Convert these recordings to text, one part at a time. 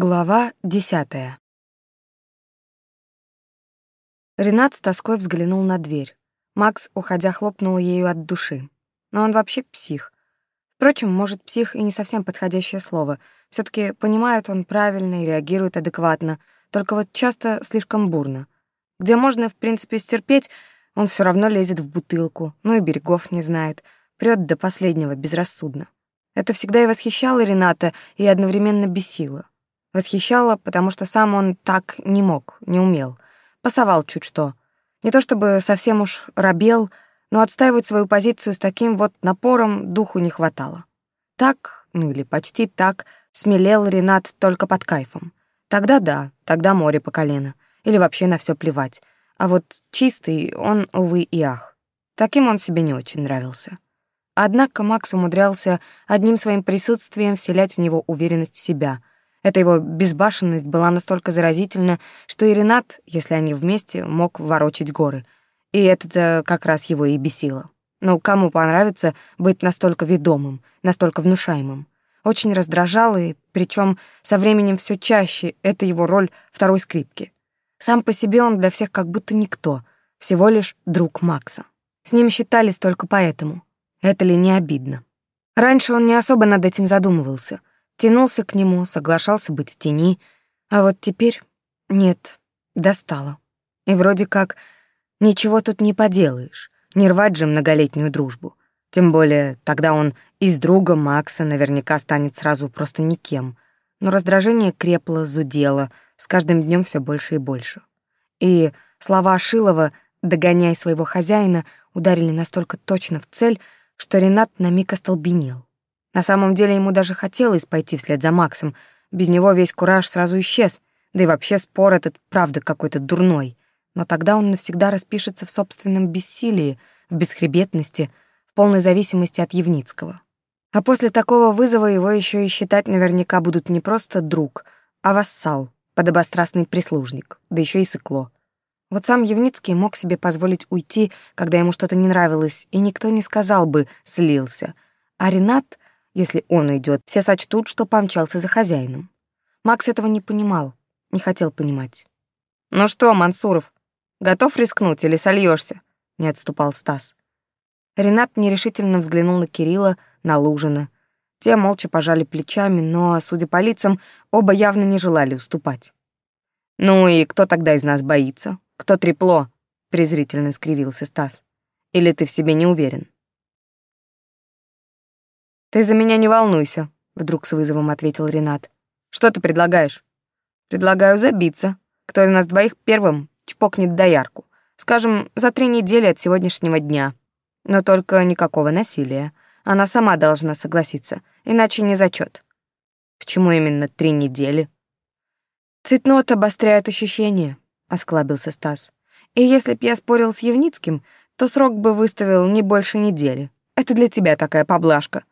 Глава десятая. Ренат с тоской взглянул на дверь. Макс, уходя, хлопнул ею от души. Но он вообще псих. Впрочем, может, псих и не совсем подходящее слово. все таки понимает он правильно и реагирует адекватно, только вот часто слишком бурно. Где можно, в принципе, стерпеть, он все равно лезет в бутылку, ну и берегов не знает, прёт до последнего безрассудно. Это всегда и восхищало Рената, и одновременно бесило. Восхищало, потому что сам он так не мог, не умел. Пасовал чуть что. Не то чтобы совсем уж робел, но отстаивать свою позицию с таким вот напором духу не хватало. Так, ну или почти так, смелел Ренат только под кайфом. Тогда да, тогда море по колено. Или вообще на все плевать. А вот чистый он, увы и ах. Таким он себе не очень нравился. Однако Макс умудрялся одним своим присутствием вселять в него уверенность в себя, эта его безбашенность была настолько заразительна, что и Ренат, если они вместе, мог ворочать горы. И это как раз его и бесило. Ну, кому понравится быть настолько ведомым, настолько внушаемым? Очень раздражало, и причем со временем все чаще это его роль второй скрипки. Сам по себе он для всех как будто никто, всего лишь друг Макса. С ним считались только поэтому. Это ли не обидно? Раньше он не особо над этим задумывался — тянулся к нему, соглашался быть в тени, а вот теперь нет, достало. И вроде как ничего тут не поделаешь, не рвать же многолетнюю дружбу. Тем более тогда он из друга Макса наверняка станет сразу просто никем. Но раздражение крепло, зудело, с каждым днем все больше и больше. И слова Шилова «догоняй своего хозяина» ударили настолько точно в цель, что Ренат на миг остолбенел. На самом деле ему даже хотелось пойти вслед за Максом. Без него весь кураж сразу исчез. Да и вообще спор этот, правда, какой-то дурной. Но тогда он навсегда распишется в собственном бессилии, в бесхребетности, в полной зависимости от Евницкого. А после такого вызова его еще и считать наверняка будут не просто друг, а вассал, подобострастный прислужник, да еще и сыкло. Вот сам Евницкий мог себе позволить уйти, когда ему что-то не нравилось, и никто не сказал бы «слился». А Ренат если он уйдет, все сочтут, что помчался за хозяином. Макс этого не понимал, не хотел понимать. «Ну что, Мансуров, готов рискнуть или сольешься? не отступал Стас. Ренат нерешительно взглянул на Кирилла, на Лужина. Те молча пожали плечами, но, судя по лицам, оба явно не желали уступать. «Ну и кто тогда из нас боится? Кто трепло?» — презрительно скривился Стас. «Или ты в себе не уверен?» «Ты за меня не волнуйся», — вдруг с вызовом ответил Ренат. «Что ты предлагаешь?» «Предлагаю забиться. Кто из нас двоих первым чпокнет доярку? Скажем, за три недели от сегодняшнего дня. Но только никакого насилия. Она сама должна согласиться, иначе не зачет. «Почему именно три недели?» «Цитнот обостряет ощущения», — осклабился Стас. «И если б я спорил с Евницким, то срок бы выставил не больше недели. Это для тебя такая поблажка.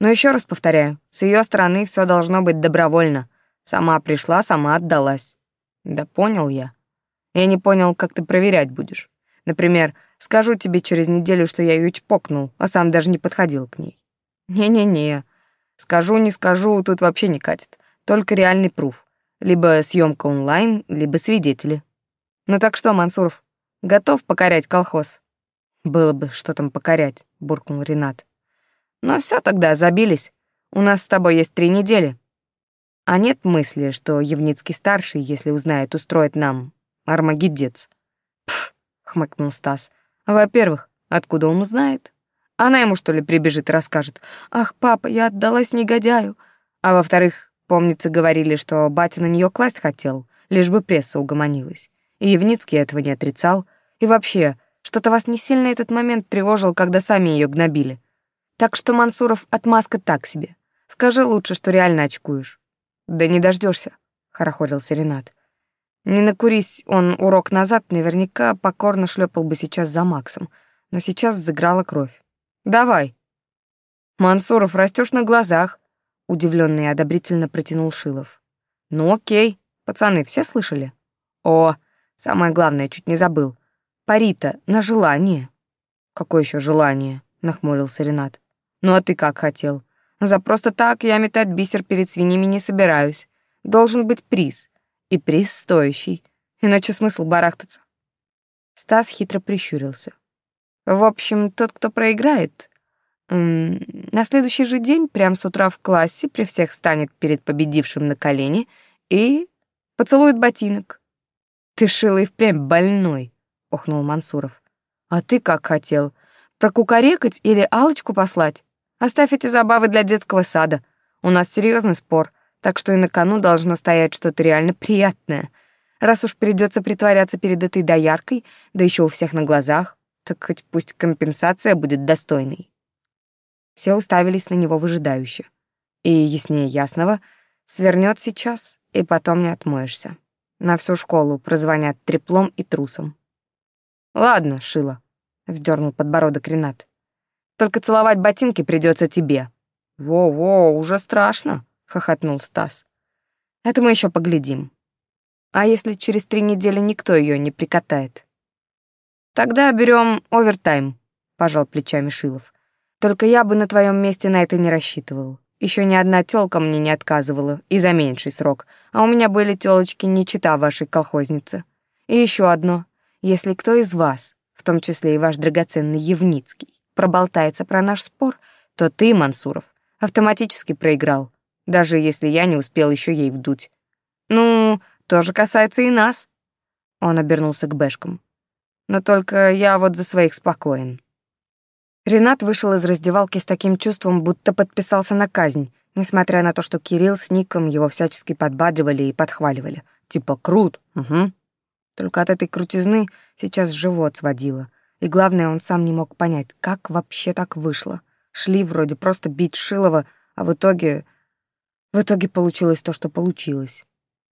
Но еще раз повторяю, с ее стороны все должно быть добровольно. Сама пришла, сама отдалась. Да понял я. Я не понял, как ты проверять будешь. Например, скажу тебе через неделю, что я ее чпокнул, а сам даже не подходил к ней. Не-не-не. Скажу, не скажу, тут вообще не катит. Только реальный пруф. Либо съемка онлайн, либо свидетели. Ну так что, Мансуров, готов покорять колхоз? Было бы, что там покорять, буркнул Ренат. Но все тогда, забились. У нас с тобой есть три недели. А нет мысли, что Евницкий-старший, если узнает, устроит нам армагеддец. Пф, хмыкнул Стас. Во-первых, откуда он узнает? Она ему, что ли, прибежит и расскажет. «Ах, папа, я отдалась негодяю». А во-вторых, помнится, говорили, что батя на нее класть хотел, лишь бы пресса угомонилась. И Евницкий этого не отрицал. И вообще, что-то вас не сильно этот момент тревожил, когда сами ее гнобили. Так что, Мансуров, отмазка так себе. Скажи лучше, что реально очкуешь. Да не дождешься, хорохорился Ренат. Не накурись он урок назад, наверняка покорно шлепал бы сейчас за Максом, но сейчас заграла кровь. Давай. Мансуров, растешь на глазах, удивленно и одобрительно протянул Шилов. Ну окей, пацаны, все слышали? О, самое главное, чуть не забыл. Парита на желание. Какое еще желание? нахмурился Ренат. Ну а ты как хотел? За просто так я метать бисер перед свиньями не собираюсь. Должен быть приз. И приз стоящий. Иначе смысл барахтаться. Стас хитро прищурился. В общем, тот, кто проиграет, на следующий же день, прямо с утра в классе, при всех встанет перед победившим на колени и поцелует ботинок. «Ты, Шила, и впрямь больной», — охнул Мансуров. «А ты как хотел? Прокукарекать или алочку послать? Оставь эти забавы для детского сада. У нас серьезный спор, так что и на кону должно стоять что-то реально приятное. Раз уж придется притворяться перед этой дояркой, да еще у всех на глазах, так хоть пусть компенсация будет достойной». Все уставились на него выжидающе. И, яснее ясного, свернет сейчас, и потом не отмоешься. На всю школу прозвонят треплом и трусом. «Ладно, Шила», — вздернул подбородок Ренат. «Только целовать ботинки придется тебе». «Во-во, уже страшно», — хохотнул Стас. «Это мы еще поглядим. А если через три недели никто ее не прикатает?» «Тогда берем овертайм», — пожал плечами Шилов. Только я бы на твоем месте на это не рассчитывал. Еще ни одна тёлка мне не отказывала, и за меньший срок. А у меня были тёлочки не чита вашей колхозницы. И еще одно. Если кто из вас, в том числе и ваш драгоценный Евницкий, проболтается про наш спор, то ты, Мансуров, автоматически проиграл, даже если я не успел еще ей вдуть. Ну, тоже касается и нас. Он обернулся к Бэшкам. Но только я вот за своих спокоен. Ренат вышел из раздевалки с таким чувством, будто подписался на казнь, несмотря на то, что Кирилл с Ником его всячески подбадривали и подхваливали. Типа «крут», угу. Только от этой крутизны сейчас живот сводило. И главное, он сам не мог понять, как вообще так вышло. Шли вроде просто бить Шилова, а в итоге... В итоге получилось то, что получилось.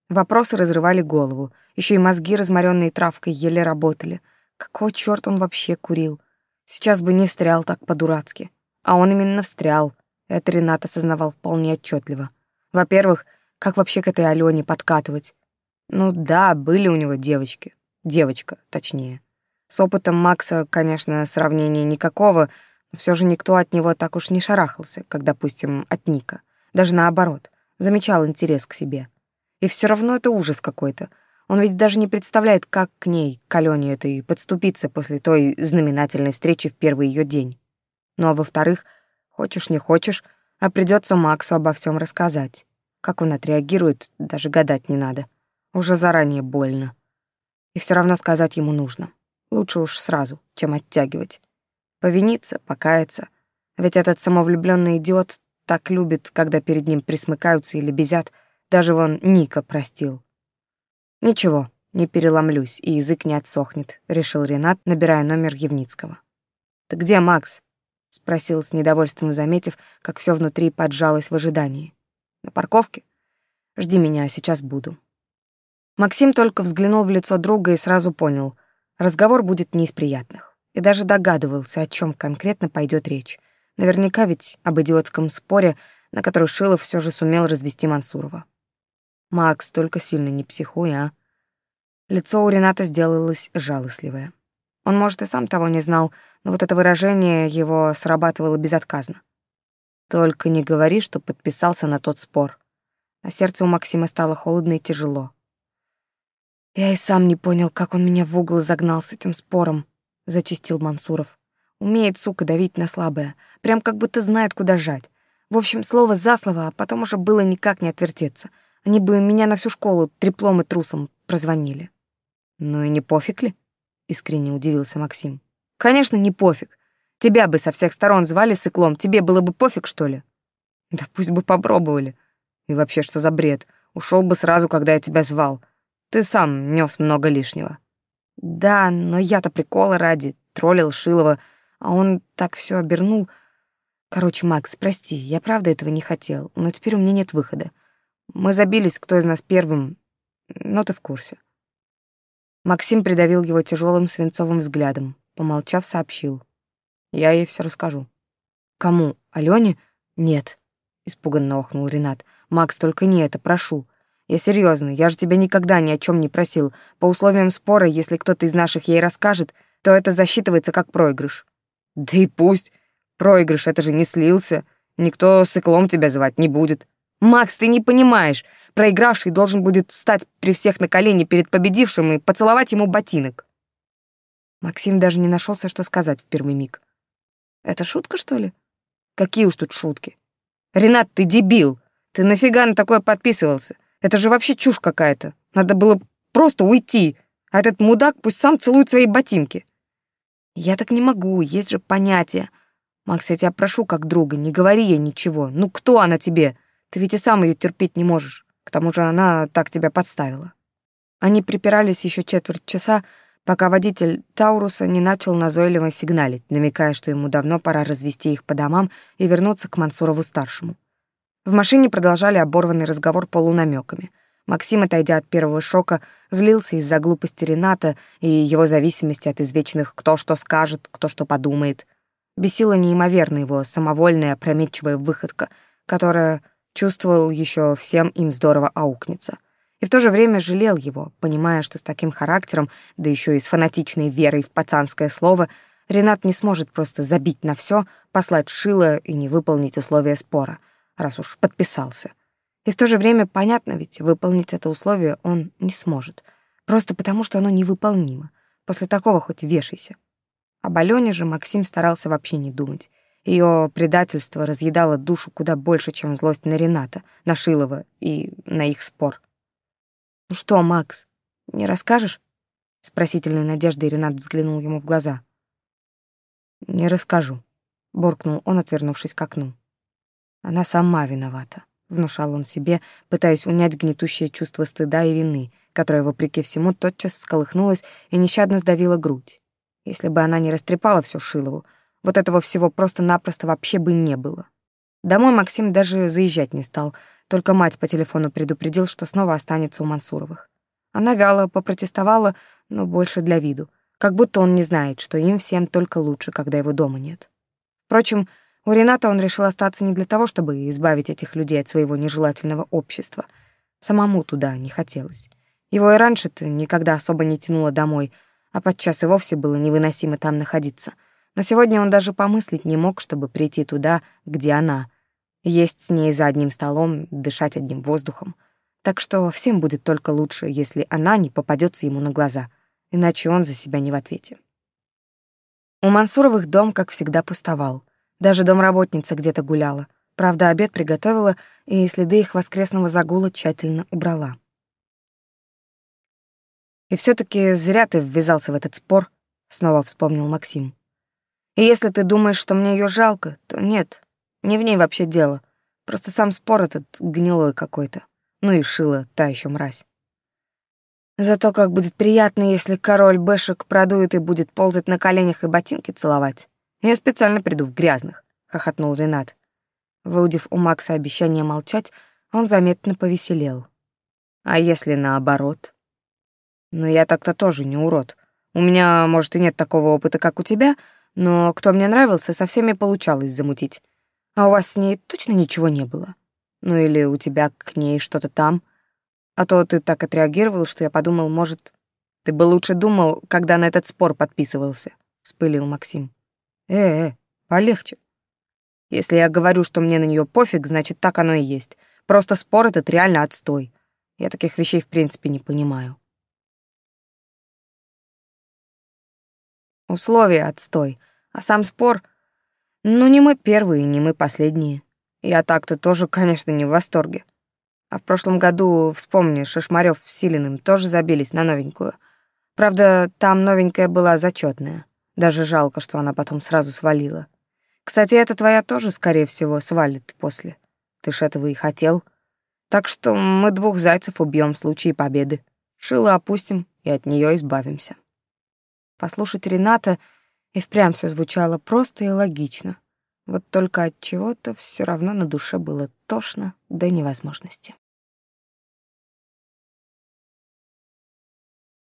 Вопросы разрывали голову. Еще и мозги, разморенные травкой, еле работали. Какого чёрта он вообще курил? Сейчас бы не встрял так по-дурацки. А он именно встрял. Это Ренат осознавал вполне отчетливо. Во-первых, как вообще к этой Алене подкатывать? Ну да, были у него девочки. Девочка, точнее. С опытом Макса, конечно, сравнения никакого, но все же никто от него так уж не шарахался, как, допустим, от Ника. Даже наоборот, замечал интерес к себе. И все равно это ужас какой-то. Он ведь даже не представляет, как к ней, к Алене этой, подступиться после той знаменательной встречи в первый ее день. Ну а во-вторых, хочешь не хочешь, а придется Максу обо всем рассказать. Как он отреагирует, даже гадать не надо. Уже заранее больно. И все равно сказать ему нужно. Лучше уж сразу, чем оттягивать. Повиниться, покаяться. Ведь этот самовлюбленный идиот так любит, когда перед ним присмыкаются или безят. Даже вон Ника простил. «Ничего, не переломлюсь, и язык не отсохнет», — решил Ренат, набирая номер Евницкого. «Ты где Макс?» — спросил с недовольством, заметив, как все внутри поджалось в ожидании. «На парковке? Жди меня, сейчас буду». Максим только взглянул в лицо друга и сразу понял, разговор будет не из приятных. И даже догадывался, о чем конкретно пойдет речь. Наверняка ведь об идиотском споре, на который Шилов все же сумел развести Мансурова. Макс, только сильно не психуй, а. Лицо у Рената сделалось жалостливое. Он, может, и сам того не знал, но вот это выражение его срабатывало безотказно. Только не говори, что подписался на тот спор. На сердце у Максима стало холодно и тяжело. Я и сам не понял, как он меня в угол загнал с этим спором, зачистил Мансуров. Умеет, сука, давить на слабое, прям как будто знает, куда жать. В общем, слово за слово, а потом уже было никак не отвертеться — они бы меня на всю школу треплом и трусом прозвонили. Ну и не пофиг ли? Искренне удивился Максим. Конечно, не пофиг. Тебя бы со всех сторон звали сыклом, тебе было бы пофиг, что ли? Да пусть бы попробовали. И вообще, что за бред? Ушел бы сразу, когда я тебя звал. Ты сам нес много лишнего. Да, но я-то прикола ради, троллил Шилова, а он так все обернул. Короче, Макс, прости, я правда этого не хотел, но теперь у меня нет выхода. Мы забились, кто из нас первым, но ты в курсе. Максим придавил его тяжелым свинцовым взглядом, помолчав, сообщил. Я ей все расскажу. Кому? Алене? Нет, испуганно охнул Ренат. Макс, только не это, прошу. Я серьезно, я же тебя никогда ни о чем не просил. По условиям спора, если кто-то из наших ей расскажет, то это засчитывается как проигрыш. Да и пусть. Проигрыш, это же не слился. Никто с иклом тебя звать не будет. Макс, ты не понимаешь. Проигравший должен будет встать при всех на колени перед победившим и поцеловать ему ботинок. Максим даже не нашелся, что сказать в первый миг. Это шутка, что ли? Какие уж тут шутки. Ренат, ты дебил. Ты нафига на такое подписывался? Это же вообще чушь какая-то. Надо было просто уйти. А этот мудак пусть сам целует свои ботинки. Я так не могу, есть же понятие. Макс, я тебя прошу как друга, не говори ей ничего. Ну кто она тебе? Ты ведь и сам ее терпеть не можешь. К тому же она так тебя подставила. Они припирались еще четверть часа, пока водитель Тауруса не начал назойливо сигналить, намекая, что ему давно пора развести их по домам и вернуться к Мансурову-старшему. В машине продолжали оборванный разговор полунамеками. Максим, отойдя от первого шока, злился из-за глупости Рената и его зависимости от извечных «кто что скажет», «кто что подумает». Бесила неимоверно его самовольная опрометчивая выходка, которая чувствовал еще всем им здорово аукнется. И в то же время жалел его, понимая, что с таким характером, да еще и с фанатичной верой в пацанское слово, Ренат не сможет просто забить на все, послать шило и не выполнить условия спора, раз уж подписался. И в то же время понятно ведь, выполнить это условие он не сможет. Просто потому, что оно невыполнимо. После такого хоть вешайся. Об Алене же Максим старался вообще не думать. Ее предательство разъедало душу куда больше, чем злость на Рената, на Шилова и на их спор. «Ну что, Макс, не расскажешь?» С просительной надеждой Ренат взглянул ему в глаза. «Не расскажу», — буркнул он, отвернувшись к окну. «Она сама виновата». — внушал он себе, пытаясь унять гнетущее чувство стыда и вины, которое, вопреки всему, тотчас сколыхнулось и нещадно сдавило грудь. Если бы она не растрепала все Шилову, вот этого всего просто-напросто вообще бы не было. Домой Максим даже заезжать не стал, только мать по телефону предупредил, что снова останется у Мансуровых. Она вяло попротестовала, но больше для виду, как будто он не знает, что им всем только лучше, когда его дома нет. Впрочем, у Рената он решил остаться не для того, чтобы избавить этих людей от своего нежелательного общества. Самому туда не хотелось. Его и раньше-то никогда особо не тянуло домой, а подчас и вовсе было невыносимо там находиться. Но сегодня он даже помыслить не мог, чтобы прийти туда, где она. Есть с ней за одним столом, дышать одним воздухом. Так что всем будет только лучше, если она не попадется ему на глаза, иначе он за себя не в ответе. У Мансуровых дом, как всегда, пустовал. Даже домработница где-то гуляла. Правда, обед приготовила и следы их воскресного загула тщательно убрала. «И все таки зря ты ввязался в этот спор», — снова вспомнил Максим. «И если ты думаешь, что мне ее жалко, то нет, не в ней вообще дело. Просто сам спор этот гнилой какой-то. Ну и шила та еще мразь. Зато как будет приятно, если король бэшек продует и будет ползать на коленях и ботинки целовать. Я специально приду в грязных, хохотнул Ренат. Выудив у Макса обещание молчать, он заметно повеселел. А если наоборот? Ну, я так-то тоже не урод. У меня, может, и нет такого опыта, как у тебя, но кто мне нравился, со всеми получалось замутить. А у вас с ней точно ничего не было? Ну или у тебя к ней что-то там? А то ты так отреагировал, что я подумал, может, ты бы лучше думал, когда на этот спор подписывался, вспылил Максим. Э-э, полегче. Если я говорю, что мне на нее пофиг, значит, так оно и есть. Просто спор этот реально отстой. Я таких вещей в принципе не понимаю. Условия отстой, а сам спор... Ну, не мы первые, не мы последние. Я так-то тоже, конечно, не в восторге. А в прошлом году, вспомни, Шишмарёв с Силиным тоже забились на новенькую. Правда, там новенькая была зачетная. Даже жалко, что она потом сразу свалила. Кстати, эта твоя тоже, скорее всего, свалит после. Ты ж этого и хотел. Так что мы двух зайцев убьем в случае победы. Шило опустим и от нее избавимся. Послушать Рената и впрямь все звучало просто и логично. Вот только от чего-то все равно на душе было тошно до невозможности.